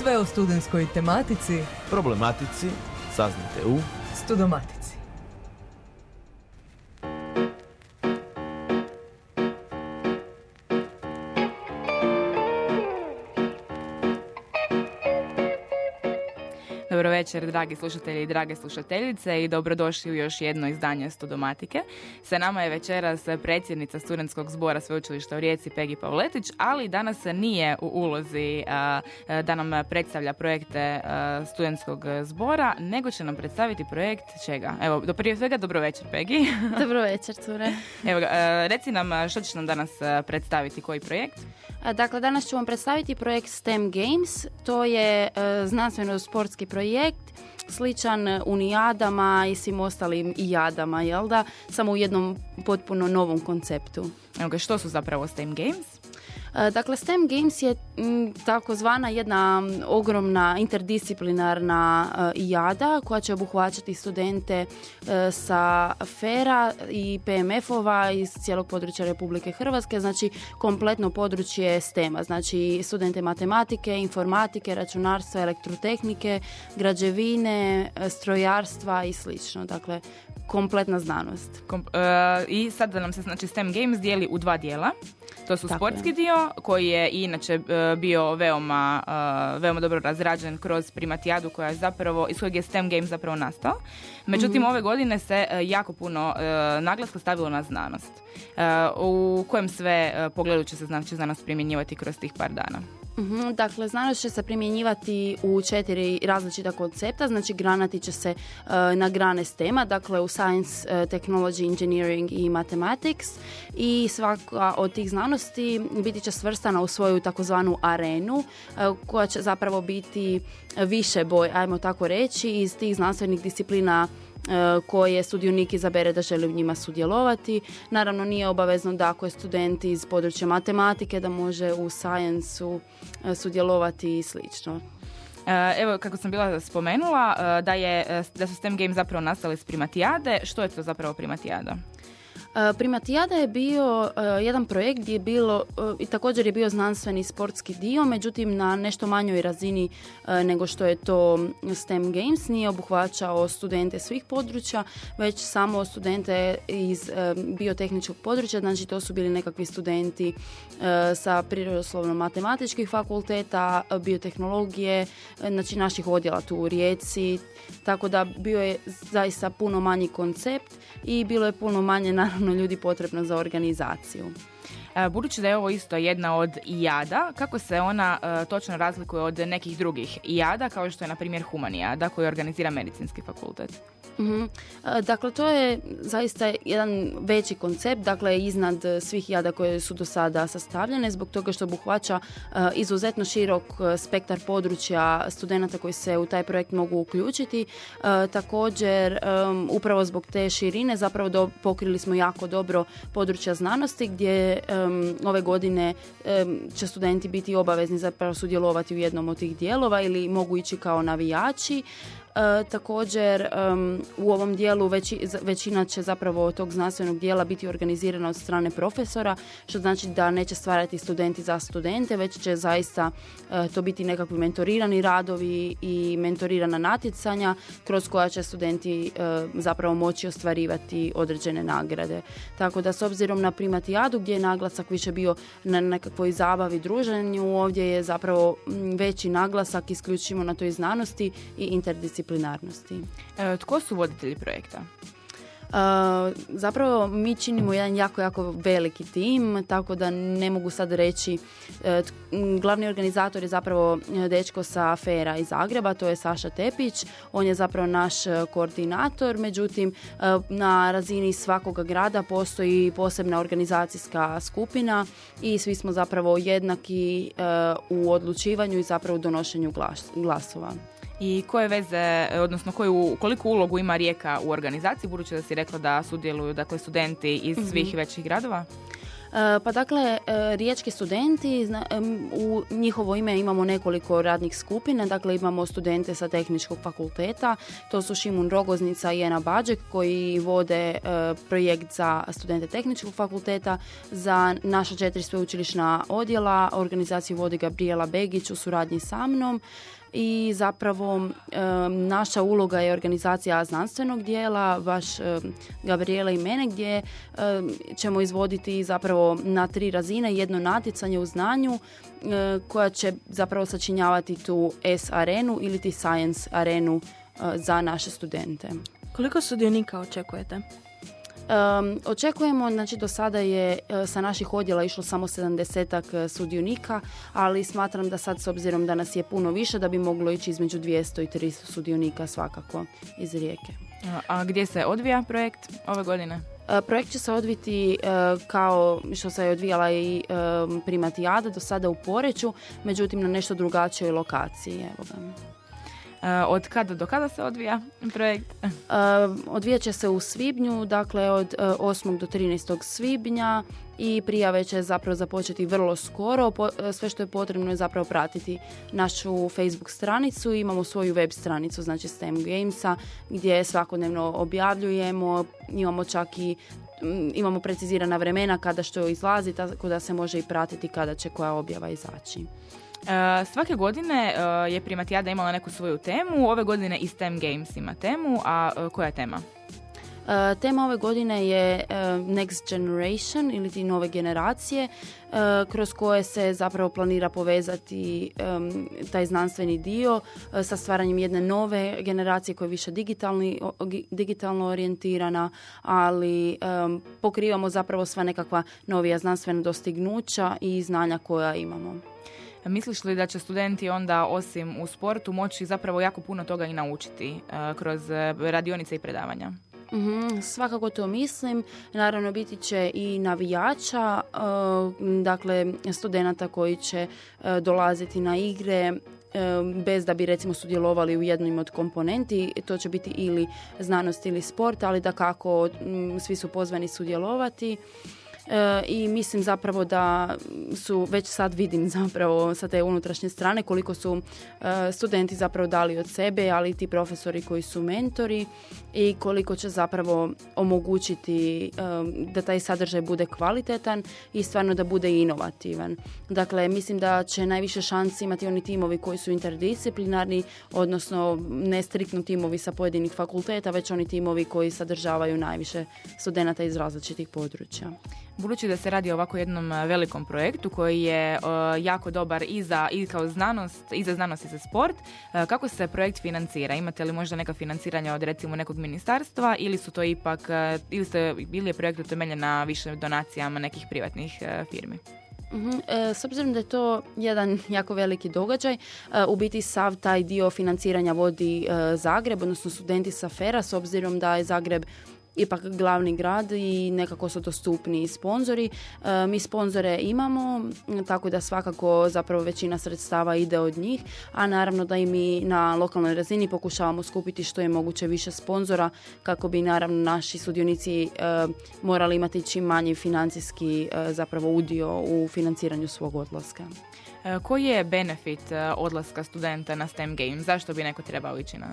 Sve o studentskoj tematici, problematici saznate u Studomatici. Večer, dragi slušatelji i drage slušateljice i dobrodošli u još jedno izdanje Studomatike. Sa nama je večeras predsjednica Studentskog zbora Sveučilišta u Rijeci Pegi Pavletić, ali danas nije u ulozi da nam predstavlja projekte Studentskog zbora, nego će nam predstaviti projekt čega? Evo, do prije svega dobro večer Pegi. Dobro večer, cure. Evo, reci nam što ćeš nam danas predstaviti, koji projekt? Dakle, danas ću vam predstaviti projekt STEM Games. To je znanstveno-sportski projekt projekt sličan unijadama i svim ostalim i jadama, jel da? Samo u jednom potpuno novom konceptu. Evo što su zapravo STEM Games? E, dakle, STEM Games je takozvana jedna ogromna interdisciplinarna e, jada koja će obuhvaćati studente e, sa FERA i PMF-ova iz cijelog područja Republike Hrvatske, znači kompletno područje STEM-a, znači studente matematike, informatike, računarstva, elektrotehnike, građevine, strojarstva i slično. Dakle, kompletna znanost. I sad da nam se znači STEM Games dijeli u dva dijela. To su sportski dio koji je inače e, bio veoma, e, veoma dobro razrađen kroz primatijadu koja je zapravo, iz kojeg je STEM game zapravo nastao. Međutim, mhm. ove godine se e, jako puno naglaska stavilo na znanost. U kojem sve pogledu će se znači znanost primjenjivati kroz tih par dana? Mhm, dakle, znanost će se primjenjivati u četiri različita koncepta, znači granati će se uh, na grane STEM-a, dakle u Science, Technology, Engineering i Mathematics i svaka od tih znanosti biti će svrstana u svoju takozvanu arenu koja će zapravo biti više boj, ajmo tako reći, iz tih znanstvenih disciplina E, koje sudionik izabere da želi u njima sudjelovati. Naravno nije obavezno da ako je student iz područja matematike da može u science e, sudjelovati i slično. E, evo, kako sam bila spomenula, da, je, da su STEM Games zapravo nastali s primatijade. Što je to zapravo primatijada? E, Primatijada je bio e, jedan projekt gdje je bilo e, i također je bio znanstveni sportski dio, međutim na nešto manjoj razini nego što je to STEM Games. Nije obuhvaćao studente svih područja, već samo studente iz biotehničkog područja, znači to su bili nekakvi studenti sa prirodoslovno-matematičkih fakulteta, biotehnologije, znači naših odjela tu u Rijeci, tako da bio je zaista puno manji koncept i bilo je puno manje naravno ljudi potrebno za organizaciju. E, budući da je ovo isto jedna od jada, kako se ona e, točno razlikuje od nekih drugih jada, kao što je na primjer humanijada koju organizira medicinski fakultet? Mhm. E, dakle, to je zaista jedan veći koncept, dakle, iznad svih jada koje su do sada sastavljene, zbog toga što obuhvaća izuzetno širok spektar područja studenata koji se u taj projekt mogu uključiti. Također, upravo zbog te širine, zapravo pokrili smo jako dobro područja znanosti, gdje ove godine će studenti biti obavezni zapravo sudjelovati u jednom od tih dijelova ili mogu ići kao navijači. E, također u ovom dijelu veći, većina će zapravo tog znanstvenog dijela biti organizirana od strane profesora, što znači da neće stvarati studenti za studente, već će zaista e, to biti nekakvi mentorirani radovi i mentorirana natjecanja kroz koja će studenti e, zapravo moći ostvarivati određene nagrade. Tako da s obzirom na primatijadu gdje je naglasak više bio na nekakvoj zabavi druženju, ovdje je zapravo veći naglasak isključivo na toj znanosti i interdisciplinarnosti disciplinarnosti. E, tko su voditelji projekta? zapravo mi činimo jedan jako, jako veliki tim, tako da ne mogu sad reći. E, glavni organizator je zapravo e, dečko sa Afera iz Zagreba, to je Saša Tepić. On je zapravo naš koordinator, međutim na razini svakoga grada postoji posebna organizacijska skupina i svi smo zapravo jednaki u odlučivanju i zapravo u donošenju glasova. I koje veze, odnosno koju, koliko ulogu ima Rijeka u organizaciji, budući da si rekla da sudjeluju dakle, studenti iz mhm. svih većih gradova? Pa dakle, riječki studenti, u njihovo ime imamo nekoliko radnih skupina, dakle imamo studente sa tehničkog fakulteta, to su Šimun Rogoznica i Ena Bađek koji vode projekt za studente tehničkog fakulteta, za naša četiri sveučilišna odjela, organizaciju vodi Gabriela Begić u suradnji sa mnom i zapravo naša uloga je organizacija znanstvenog dijela, baš Gabriela i mene, gdje ćemo izvoditi zapravo na tri razine jedno natjecanje u znanju koja će zapravo sačinjavati tu S arenu ili ti Science arenu za naše studente. Koliko sudionika očekujete? Um, očekujemo, znači do sada je e, sa naših odjela išlo samo 70 e, sudionika, ali smatram da sad s obzirom da nas je puno više da bi moglo ići između 200 i 300 sudionika svakako iz rijeke. A gdje se odvija projekt ove godine? E, projekt će se odviti kao što se je odvijala i primatijada do sada u Poreću, međutim na nešto drugačijoj lokaciji. Evo ga. Eh, od kada do kada se odvija projekt? Eh, odvijat će se u svibnju, dakle od 8. Eh, do 13. svibnja i prijave će zapravo započeti vrlo skoro. Sve što je potrebno je zapravo pratiti našu Facebook stranicu. Imamo svoju web stranicu, znači STEM Gamesa, gdje svakodnevno objavljujemo. Imamo čak i imamo precizirana vremena kada što izlazi, tako da se može i pratiti kada će koja objava izaći. E, svake godine uh, je Primatijada imala neku svoju temu, ove godine i STEM Games ima temu, a e, koja je tema? Tema ove godine je Next Generation ili ti nove generacije kroz koje se zapravo planira povezati taj znanstveni dio sa stvaranjem jedne nove generacije koja je više digitalni, digitalno orijentirana, ali pokrivamo zapravo sva nekakva novija znanstvena dostignuća i znanja koja imamo. Misliš li da će studenti onda osim u sportu moći zapravo jako puno toga i naučiti e, kroz e, radionice i predavanja? Mm svakako to mislim. Naravno biti će i navijača, e, dakle studenata koji će dolaziti na igre bez da bi recimo sudjelovali u jednom od komponenti. To će biti ili znanost ili sport, ali da kako svi su pozvani sudjelovati. E, i mislim zapravo da su, već sad vidim zapravo sa te unutrašnje strane koliko su e, studenti zapravo dali od sebe, ali i ti profesori koji su mentori i koliko će zapravo omogućiti e, da taj sadržaj bude kvalitetan i stvarno da bude inovativan. Dakle, mislim da će najviše šansi imati oni timovi koji su interdisciplinarni, odnosno ne striktno timovi sa pojedinih fakulteta, već oni timovi koji sadržavaju najviše studenata iz različitih područja. Budući da se radi o ovako jednom e, velikom projektu koji je e, jako dobar i za i kao znanost, i za znanost i za sport, e, kako se projekt financira? Imate li možda neka financiranja od recimo nekog ministarstva ili su to ipak, ili, ste, ili je projekt utemeljen na više donacijama nekih privatnih firmi? Mhm, s obzirom da je to jedan jako veliki događaj, u biti sav taj dio financiranja vodi Zagreb, odnosno studenti sa FERA, s obzirom da je Zagreb ipak glavni grad i nekako su dostupni sponzori. E, mi sponzore imamo, tako da svakako zapravo većina sredstava ide od njih, a naravno da i mi na lokalnoj razini pokušavamo skupiti što je moguće više sponzora kako bi naravno naši sudionici e, morali imati čim manji financijski e, zapravo udio u financiranju svog odlaska. E, koji je benefit e, odlaska studenta na STEM Games? Zašto bi neko trebao ići na,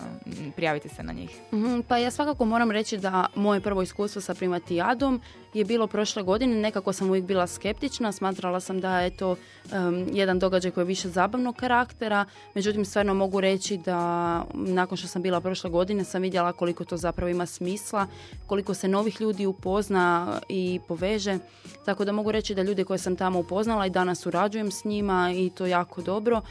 prijaviti se na njih? Mhm, pa ja svakako moram reći da moje prvo iskustvo sa primatijadom je bilo prošle godine. Nekako sam uvijek bila skeptična, smatrala sam da je to jedan događaj koji je više zabavnog karaktera. Međutim, stvarno mogu reći da nakon što sam bila prošle godine sam vidjela koliko to zapravo ima smisla, koliko se novih ljudi upozna i poveže. Tako da mogu reći da ljude koje sam tamo upoznala i danas surađujem s njima i to jako dobro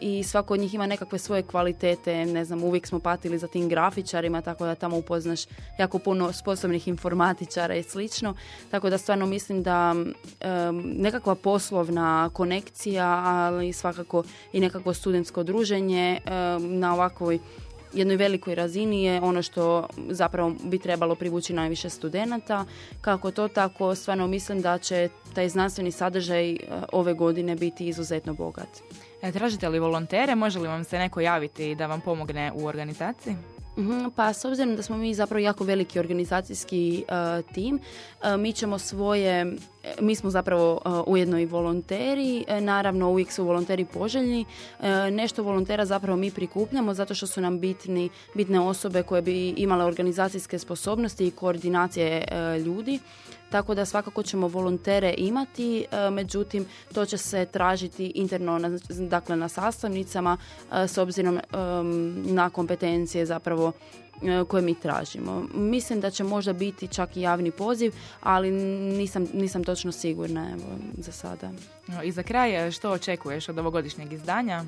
i svako od njih ima nekakve svoje kvalitete, ne znam, uvijek smo patili za tim grafičarima, tako da tamo upoznaš jako puno sposobnih informatičara i slično, tako da stvarno mislim da nekakva poslovna konekcija, ali svakako i nekakvo studentsko druženje na ovakvoj jednoj velikoj razini je ono što zapravo bi trebalo privući najviše studenata. Kako to tako, stvarno mislim da će taj znanstveni sadržaj e, ove godine biti izuzetno bogat. E, tražite li volontere? Može li vam se neko javiti da vam pomogne u organizaciji? Mhm, Pa s obzirom da smo mi zapravo jako veliki organizacijski e, tim, e, mi ćemo svoje, e, mi smo zapravo e, ujedno i volonteri, naravno uvijek su volonteri poželjni, nešto volontera zapravo mi prikupljamo zato što su nam bitni, bitne osobe koje bi imale organizacijske sposobnosti i koordinacije ljudi. Tako da svakako ćemo volontere imati, e, međutim to će se tražiti interno na, dakle na sastavnicama e, s obzirom em, na kompetencije zapravo e, koje mi tražimo. Mislim da će možda biti čak i javni poziv, ali nisam, nisam točno sigurna evo, za sada. I za kraj, što očekuješ od ovogodišnjeg izdanja?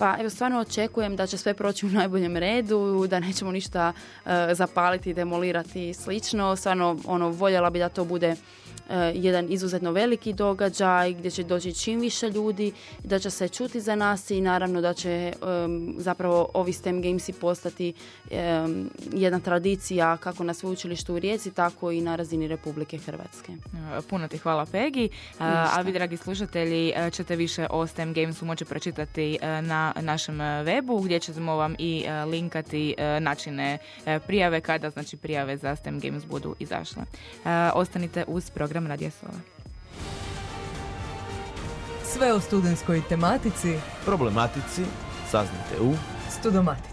Pa evo stvarno očekujem da će sve proći u najboljem redu, da nećemo ništa e, zapaliti, demolirati i slično. Stvarno ono, voljela bi da to bude jedan izuzetno veliki događaj gdje će doći čim više ljudi, da će se čuti za nas i naravno da će em, zapravo ovi STEM Gamesi postati em, jedna tradicija kako na sveučilištu u Rijeci, tako i na razini Republike Hrvatske. E, Puno ti hvala Pegi, a, a vi dragi slušatelji e, ćete više o STEM Gamesu moći pročitati e, na našem e, webu gdje ćemo vam i e, linkati e, načine e, prijave kada znači prijave za STEM Games budu izašle. E, Ostanite uz program Radija Sova. Sve o studentskoj tematici Problematici saznate u Studomatici.